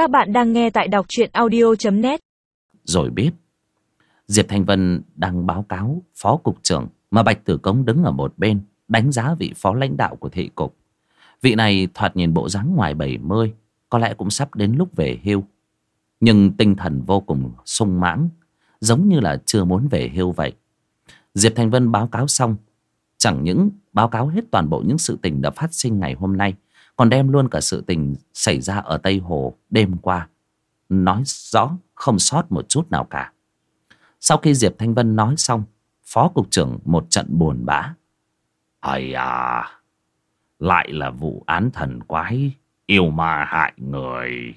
Các bạn đang nghe tại đọc truyện audio.net Rồi biết. Diệp Thanh Vân đang báo cáo phó cục trưởng Mà Bạch Tử Cống đứng ở một bên, Đánh giá vị phó lãnh đạo của thị cục. Vị này thoạt nhìn bộ dáng ngoài 70 Có lẽ cũng sắp đến lúc về hưu. Nhưng tinh thần vô cùng sung mãn, Giống như là chưa muốn về hưu vậy. Diệp Thanh Vân báo cáo xong, Chẳng những báo cáo hết toàn bộ những sự tình đã phát sinh ngày hôm nay còn đem luôn cả sự tình xảy ra ở Tây Hồ đêm qua. Nói rõ không sót một chút nào cả. Sau khi Diệp Thanh Vân nói xong Phó Cục trưởng một trận buồn bã. Ây à Lại là vụ án thần quái Yêu ma hại người.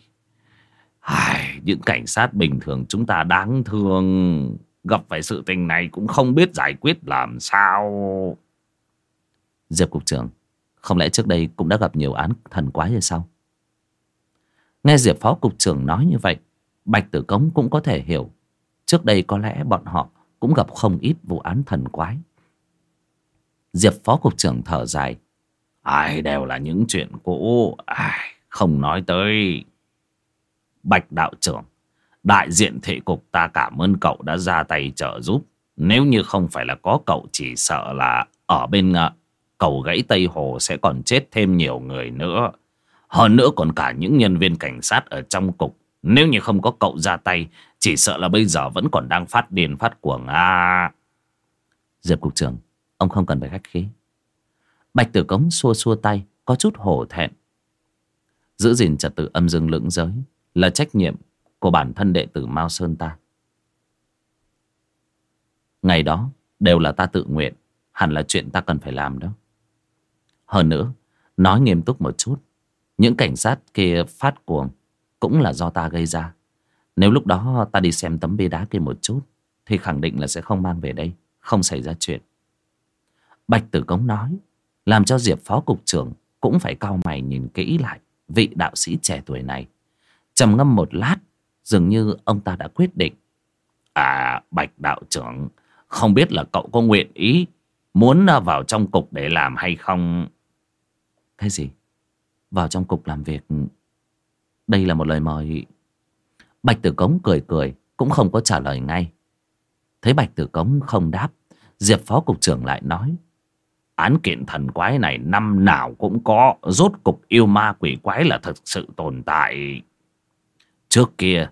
Ai, Những cảnh sát bình thường chúng ta đáng thương. Gặp phải sự tình này cũng không biết giải quyết làm sao. Diệp Cục trưởng không lẽ trước đây cũng đã gặp nhiều án thần quái hay sao? Nghe Diệp Phó Cục trưởng nói như vậy Bạch Tử Cống cũng có thể hiểu. Trước đây có lẽ bọn họ cũng gặp không ít vụ án thần quái. Diệp Phó Cục trưởng thở dài. Ai đều là những chuyện cũ Ai không nói tới. Bạch đạo trưởng Đại diện thị cục ta cảm ơn cậu đã ra tay trợ giúp. Nếu như không phải là có cậu chỉ sợ là Ở bên uh, cầu gãy Tây Hồ sẽ còn chết thêm nhiều người nữa. Hơn nữa còn cả những nhân viên cảnh sát ở trong cục. Nếu như không có cậu ra tay, Chỉ sợ là bây giờ vẫn còn đang phát điên phát cuồng à. Diệp cục trưởng, Ông không cần phải khách khí. Bạch tử cống xua xua tay, Có chút hổ thẹn. Giữ gìn trật tự âm dương lưỡng giới Là trách nhiệm của bản thân đệ tử Mao Sơn ta. Ngày đó đều là ta tự nguyện, Hẳn là chuyện ta cần phải làm đó. Hơn nữa, Nói nghiêm túc một chút, Những cảnh sát kia phát cuồng Cũng là do ta gây ra. Nếu lúc đó ta đi xem tấm bia đá kia một chút, Thì khẳng định là sẽ không mang về đây, Không xảy ra chuyện. Bạch Tử Cống nói, Làm cho Diệp Phó Cục trưởng Cũng phải cau mày nhìn kỹ lại Vị đạo sĩ trẻ tuổi này. Trầm ngâm một lát, Dường như ông ta đã quyết định. À Bạch đạo trưởng, Không biết là cậu có nguyện ý Muốn vào trong cục để làm hay không? Cái gì? Vào trong cục làm việc. Đây là một lời mời. Bạch Tử Cống cười cười, Cũng không có trả lời ngay. Thấy Bạch Tử Cống không đáp, Diệp Phó Cục trưởng lại nói, Án kiện thần quái này năm nào cũng có, Rốt cục yêu ma quỷ quái là thực sự tồn tại. Trước kia,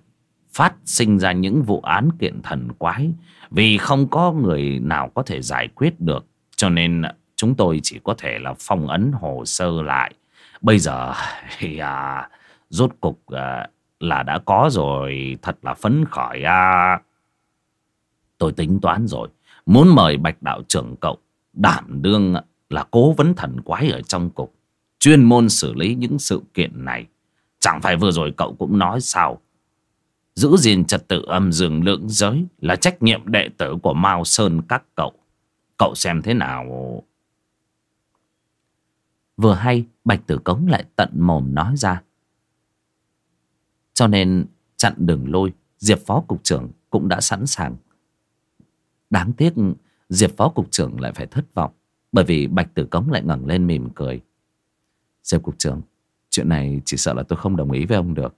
phát sinh ra những vụ án kiện thần quái, vì không có người nào có thể giải quyết được, cho nên chúng tôi chỉ có thể là phong ấn hồ sơ lại. Bây giờ thì à, rốt cục à, là đã có rồi thật là phấn khởi à. tôi tính toán rồi muốn mời bạch đạo trưởng cậu đảm đương là cố vấn thần quái ở trong cục chuyên môn xử lý những sự kiện này. Chẳng phải vừa rồi cậu cũng nói sao? Giữ gìn trật tự âm dương lưỡng giới Là trách nhiệm đệ tử của Mao Sơn các cậu. Cậu xem thế nào? Vừa hay, Bạch Tử Cống lại tận mồm nói ra. Cho nên, chặn đường lôi, Diệp Phó Cục trưởng cũng đã sẵn sàng. Đáng tiếc, Diệp Phó Cục trưởng lại phải thất vọng, Bởi vì Bạch Tử Cống lại ngẩng lên mỉm cười. Diệp Cục trưởng, Chuyện này chỉ sợ là tôi không đồng ý với ông được.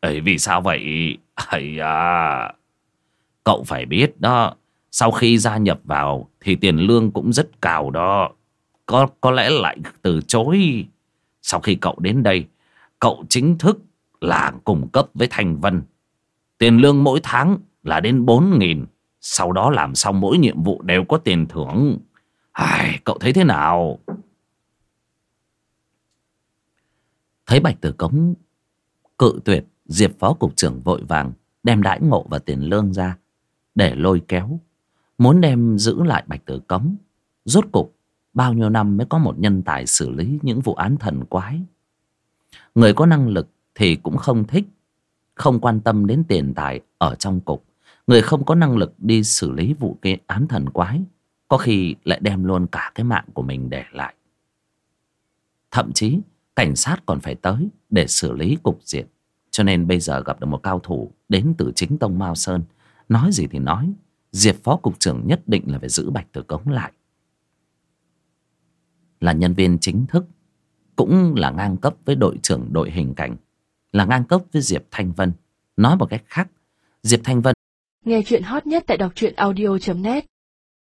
Ấy vì sao vậy? Ấy à. Cậu phải biết đó, sau khi gia nhập vào thì tiền lương cũng rất cao đó có có lẽ lại từ chối. Sau khi cậu đến đây, cậu chính thức là cùng cấp với thành vân. Tiền lương mỗi tháng là đến bốn nghìn. Sau đó làm xong mỗi nhiệm vụ đều có tiền thưởng. Ai, cậu thấy thế nào? Thấy bạch tử cống, cự tuyệt, Diệp phó cục trưởng vội vàng đem đãi ngộ và tiền lương ra để lôi kéo, muốn đem giữ lại bạch tử cống. Rốt cục bao nhiêu năm mới có một nhân tài xử lý những vụ án thần quái người có năng lực thì cũng không thích không quan tâm đến tiền tài ở trong cục người không có năng lực đi xử lý vụ cái án thần quái có khi lại đem luôn cả cái mạng của mình để lại thậm chí cảnh sát còn phải tới để xử lý cục diện cho nên bây giờ gặp được một cao thủ đến từ chính tông Mao Sơn. Nói gì thì nói, Diệp Phó Cục trưởng nhất định là phải giữ Bạch Tử Cống lại. Là nhân viên chính thức, cũng là ngang cấp với đội trưởng đội hình cảnh. là ngang cấp với Diệp Thanh Vân. Nói một cách khác, Diệp Thanh Vân Nghe chuyện hot nhất tại đọc truyện audio.net